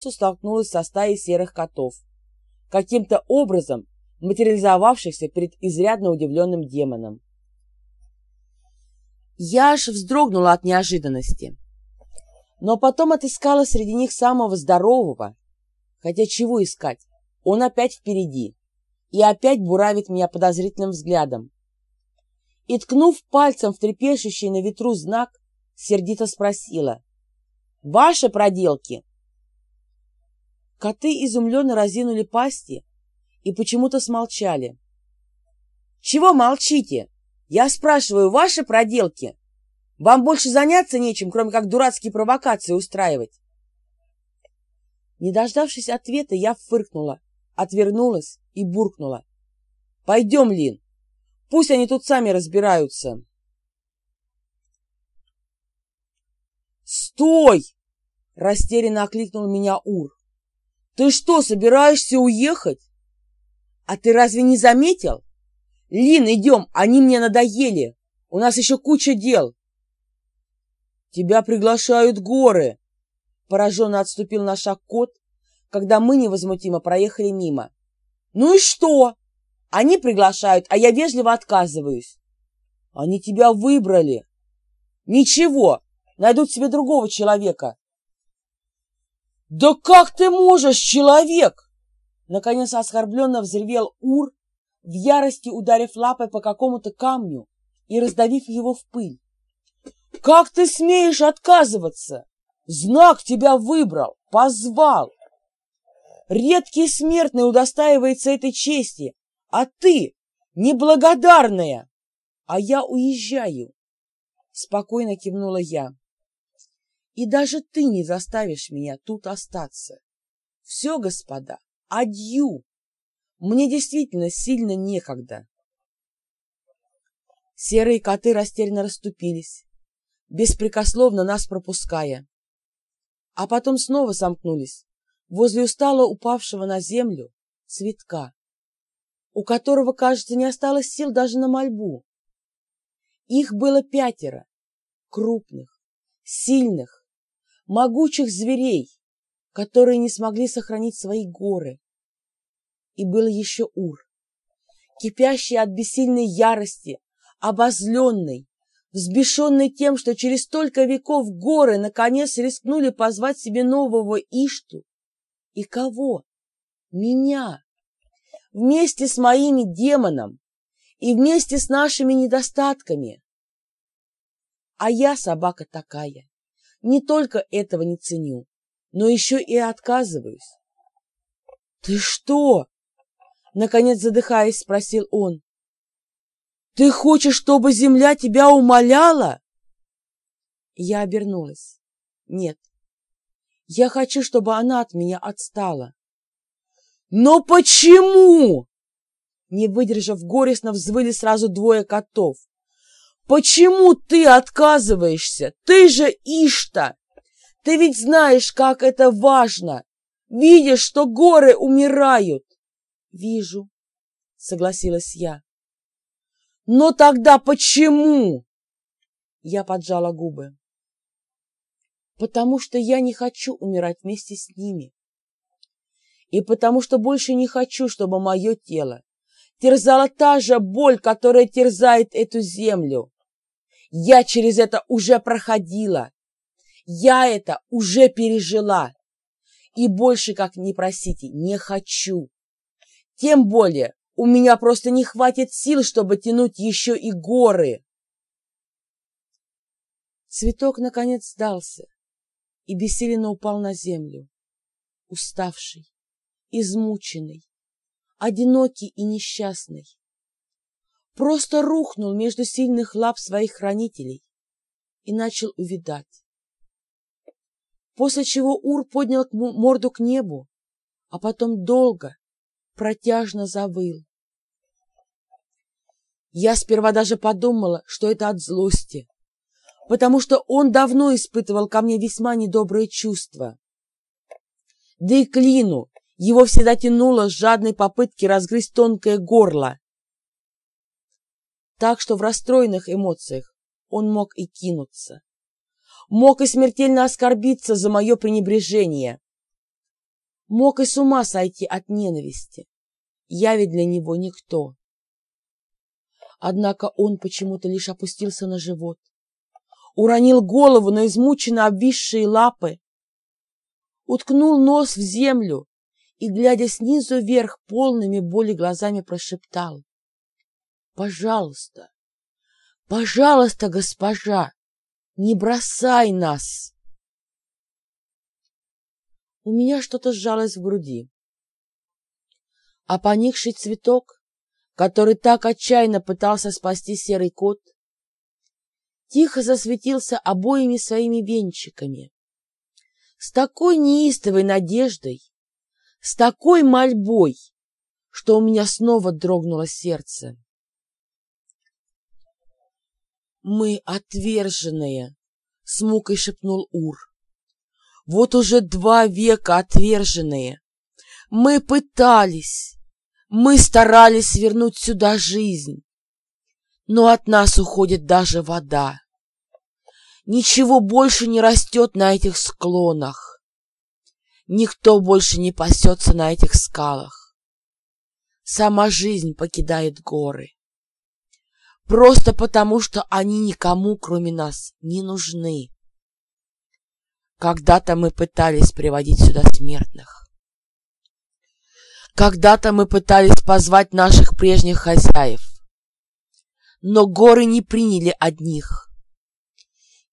столкнулась со стаей серых котов, каким-то образом материализовавшихся перед изрядно удивленным демоном. Я аж вздрогнула от неожиданности, но потом отыскала среди них самого здорового, хотя чего искать, он опять впереди и опять буравит меня подозрительным взглядом. И, ткнув пальцем в трепещущий на ветру знак, сердито спросила. «Ваши проделки?» Коты изумленно разинули пасти и почему-то смолчали. «Чего молчите? Я спрашиваю, ваши проделки? Вам больше заняться нечем, кроме как дурацкие провокации устраивать?» Не дождавшись ответа, я фыркнула, отвернулась и буркнула. «Пойдем, Лин, пусть они тут сами разбираются». «Стой!» — растерянно окликнул меня Ур. «Ты что, собираешься уехать?» «А ты разве не заметил?» «Лин, идем, они мне надоели. У нас еще куча дел». «Тебя приглашают горы!» Пораженно отступил на шаг кот, когда мы невозмутимо проехали мимо. «Ну и что? Они приглашают, а я вежливо отказываюсь». «Они тебя выбрали». «Ничего, найдут себе другого человека». «Да как ты можешь, человек?» Наконец оскорбленно взревел Ур, в ярости ударив лапой по какому-то камню и раздавив его в пыль. «Как ты смеешь отказываться? Знак тебя выбрал, позвал. Редкий смертный удостаивается этой чести, а ты неблагодарная. А я уезжаю, — спокойно кивнула я. И даже ты не заставишь меня тут остаться. Все, господа, адью. Мне действительно сильно некогда. Серые коты растерянно расступились, беспрекословно нас пропуская. А потом снова сомкнулись, возле устало упавшего на землю цветка, у которого, кажется, не осталось сил даже на мольбу. Их было пятеро, крупных, сильных, могучих зверей, которые не смогли сохранить свои горы. И был еще Ур, кипящий от бессильной ярости, обозленный, взбешенный тем, что через столько веков горы наконец рискнули позвать себе нового Ишту, и кого? Меня. Вместе с моими демоном и вместе с нашими недостатками. А я собака такая. Не только этого не ценю, но еще и отказываюсь. «Ты что?» — наконец задыхаясь, спросил он. «Ты хочешь, чтобы земля тебя умоляла?» Я обернулась. «Нет, я хочу, чтобы она от меня отстала. Но почему? Не выдержав горестно, взвыли сразу двое котов. Почему ты отказываешься? Ты же Ишта! Ты ведь знаешь, как это важно! Видишь, что горы умирают! Вижу, согласилась я. Но тогда почему? Я поджала губы потому что я не хочу умирать вместе с ними. И потому что больше не хочу, чтобы мое тело терзала та же боль, которая терзает эту землю. Я через это уже проходила. Я это уже пережила. И больше, как не просите, не хочу. Тем более, у меня просто не хватит сил, чтобы тянуть еще и горы. Цветок, наконец, сдался и бессиленно упал на землю, уставший, измученный, одинокий и несчастный. Просто рухнул между сильных лап своих хранителей и начал увидать. После чего Ур поднял морду к небу, а потом долго, протяжно завыл. Я сперва даже подумала, что это от злости, потому что он давно испытывал ко мне весьма недобрые чувства. Да и Клину его всегда тянуло с жадной попытки разгрызть тонкое горло. Так что в расстроенных эмоциях он мог и кинуться. Мог и смертельно оскорбиться за мое пренебрежение. Мог и с ума сойти от ненависти. Я ведь для него никто. Однако он почему-то лишь опустился на живот, уронил голову на измученно обвисшие лапы, уткнул нос в землю и, глядя снизу вверх, полными боли глазами прошептал. «Пожалуйста, пожалуйста, госпожа, не бросай нас!» У меня что-то сжалось в груди. А поникший цветок, который так отчаянно пытался спасти серый кот, тихо засветился обоими своими венчиками. С такой неистовой надеждой, с такой мольбой, что у меня снова дрогнуло сердце. «Мы отверженные!» — с мукой шепнул Ур. «Вот уже два века отверженные! Мы пытались, мы старались вернуть сюда жизнь, но от нас уходит даже вода. Ничего больше не растет на этих склонах. Никто больше не пасется на этих скалах. Сама жизнь покидает горы. Просто потому, что они никому, кроме нас, не нужны. Когда-то мы пытались приводить сюда смертных. Когда-то мы пытались позвать наших прежних хозяев. Но горы не приняли одних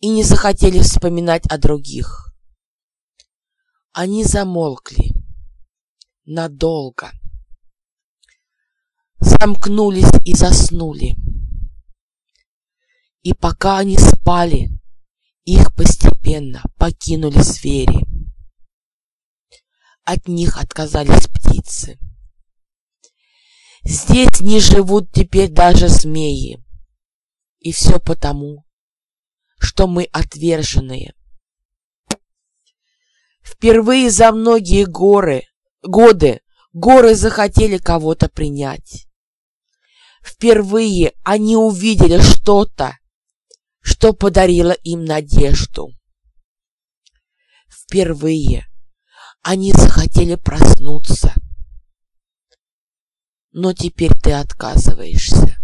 и не захотели вспоминать о других. Они замолкли надолго, замкнулись и заснули. И пока они спали, их постепенно покинули звери. От них отказались птицы. Здесь не живут теперь даже змеи. И все потому, что мы отверженные. Впервые за многие горы, годы горы захотели кого-то принять. Впервые они увидели что-то, что подарило им надежду. Впервые они захотели проснуться. Но теперь ты отказываешься.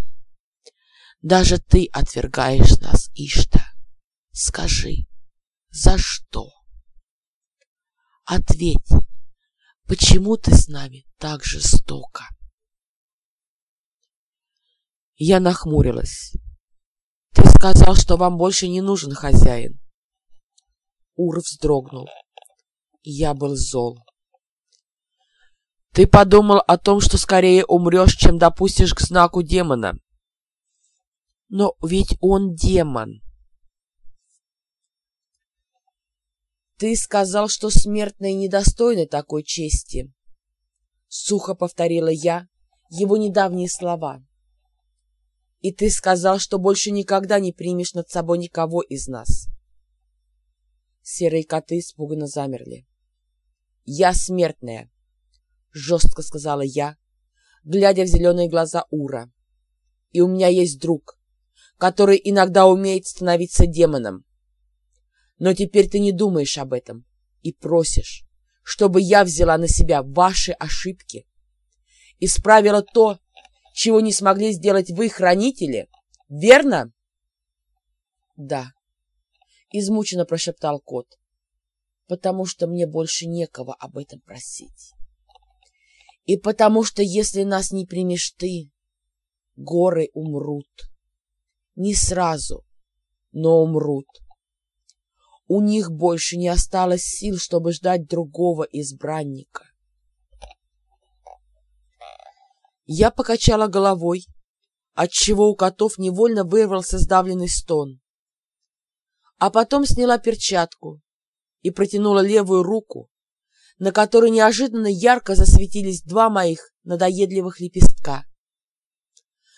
Даже ты отвергаешь нас, Ишта. Скажи, за что? Ответь, почему ты с нами так жестоко? Я нахмурилась. Ты сказал, что вам больше не нужен хозяин. Ур вздрогнул. Я был зол. Ты подумал о том, что скорее умрешь, чем допустишь к знаку демона. Но ведь он демон. Ты сказал, что смертные недостойны такой чести. Сухо повторила я его недавние слова. И ты сказал, что больше никогда не примешь над собой никого из нас. Серые коты испуганно замерли. «Я смертная», — жестко сказала я, глядя в зеленые глаза Ура. «И у меня есть друг, который иногда умеет становиться демоном. Но теперь ты не думаешь об этом и просишь, чтобы я взяла на себя ваши ошибки, исправила то, чего не смогли сделать вы, хранители, верно?» «Да», — измученно прошептал кот потому что мне больше некого об этом просить. И потому что если нас не примешь ты, горы умрут. Не сразу, но умрут. У них больше не осталось сил, чтобы ждать другого избранника. Я покачала головой, отчего у котов невольно вырвался сдавленный стон. А потом сняла перчатку и протянула левую руку, на которой неожиданно ярко засветились два моих надоедливых лепестка.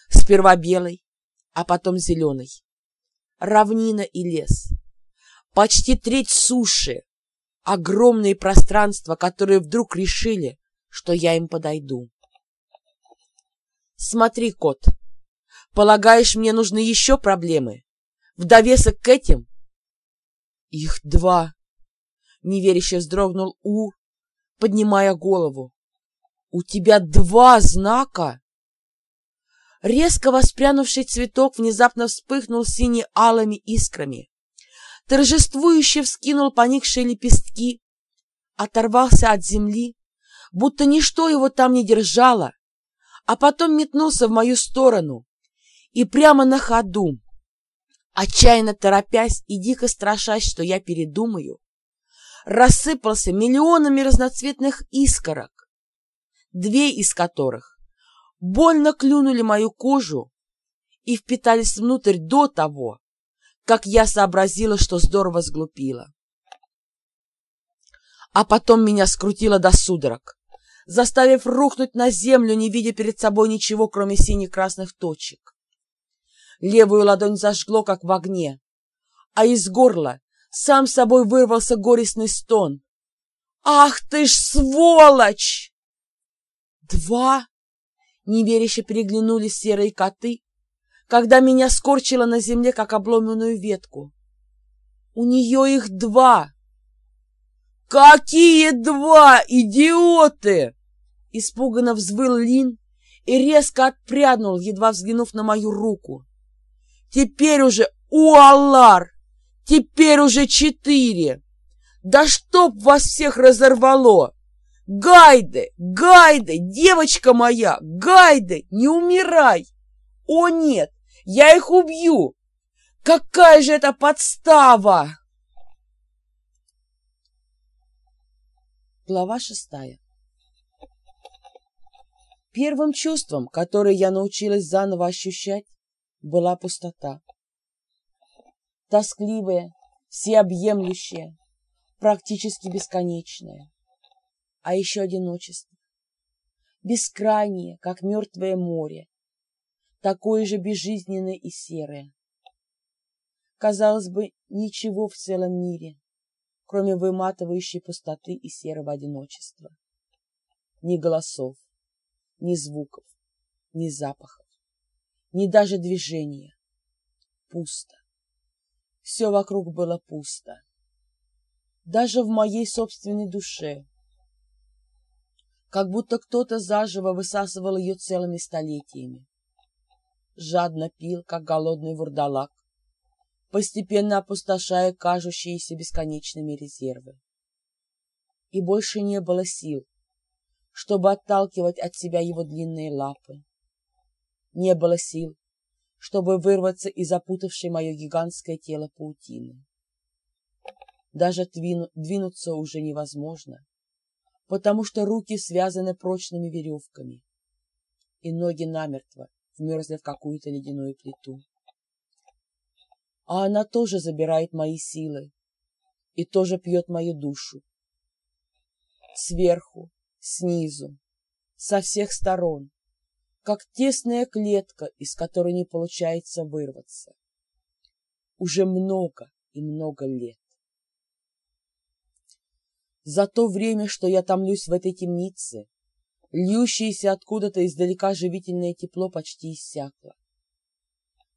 Сперва белый, а потом зеленый. Равнина и лес. Почти треть суши. Огромные пространства, которые вдруг решили, что я им подойду. Смотри, кот, полагаешь, мне нужны еще проблемы? В довесок к этим? Их два, неверяще вздрогнул У, поднимая голову. «У тебя два знака!» Резко воспрянувший цветок внезапно вспыхнул сине-алыми искрами. Торжествующе вскинул поникшие лепестки, оторвался от земли, будто ничто его там не держало, а потом метнулся в мою сторону и прямо на ходу, отчаянно торопясь и дико страшась, что я передумаю, рассыпался миллионами разноцветных искорок, две из которых больно клюнули мою кожу и впитались внутрь до того, как я сообразила, что здорово сглупила. А потом меня скрутило до судорог, заставив рухнуть на землю, не видя перед собой ничего, кроме сине-красных точек. Левую ладонь зажгло, как в огне, а из горла сам собой вырвался горестный стон. «Ах ты ж сволочь!» Два неверяще переглянулись серые коты, когда меня скорчило на земле, как обломанную ветку. У нее их два. «Какие два, идиоты!» Испуганно взвыл Лин и резко отпрянул, едва взглянув на мою руку. «Теперь уже, Уаллар! Теперь уже четыре! Да чтоб вас всех разорвало! Гайде, Гайде, девочка моя, Гайде, не умирай! О нет, я их убью! Какая же это подстава!» Глава шестая Первым чувством, которое я научилась заново ощущать, была пустота. Тоскливая, всеобъемлющая, практически бесконечная а еще одиночество. Бескрайнее, как мертвое море, такое же безжизненное и серое. Казалось бы, ничего в целом мире, кроме выматывающей пустоты и серого одиночества. Ни голосов, ни звуков, ни запахов, ни даже движения. Пусто. Все вокруг было пусто. Даже в моей собственной душе, как будто кто-то заживо высасывал ее целыми столетиями. Жадно пил, как голодный вурдалак, постепенно опустошая кажущиеся бесконечными резервы. И больше не было сил, чтобы отталкивать от себя его длинные лапы. Не было сил, чтобы вырваться из запутавшей мое гигантское тело паутины. Даже двинуться уже невозможно, потому что руки связаны прочными веревками, и ноги намертво вмерзли в какую-то ледяную плиту. А она тоже забирает мои силы и тоже пьет мою душу. Сверху, снизу, со всех сторон, как тесная клетка, из которой не получается вырваться. Уже много и много лет. За то время, что я томлюсь в этой темнице, льющееся откуда-то издалека живительное тепло почти иссякло.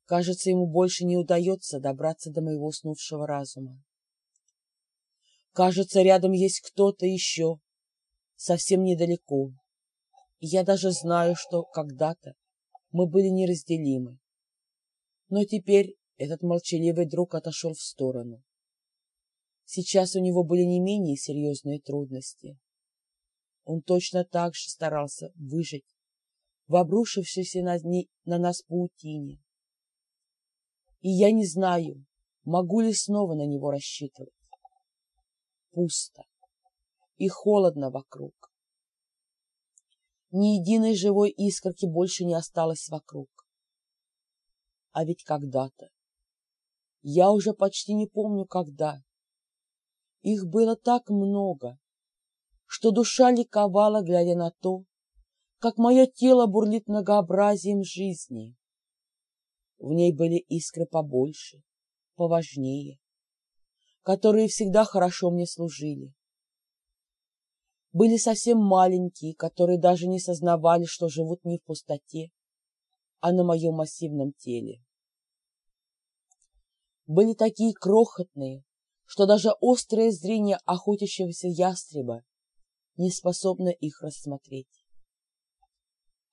Кажется, ему больше не удается добраться до моего уснувшего разума. Кажется, рядом есть кто-то еще, совсем недалеко. И я даже знаю, что когда-то мы были неразделимы. Но теперь этот молчаливый друг отошел в сторону. Сейчас у него были не менее серьезные трудности. Он точно так же старался выжить в обрушившейся на, на нас паутине. И я не знаю, могу ли снова на него рассчитывать. Пусто и холодно вокруг. Ни единой живой искорки больше не осталось вокруг. А ведь когда-то, я уже почти не помню когда, их было так много, что душа ликовала, глядя на то, как мое тело бурлит многообразием жизни. В ней были искры побольше, поважнее, которые всегда хорошо мне служили. Были совсем маленькие, которые даже не сознавали, что живут не в пустоте, а на моем массивном теле. Были такие крохотные, что даже острое зрение охотящегося ястреба не способна их рассмотреть.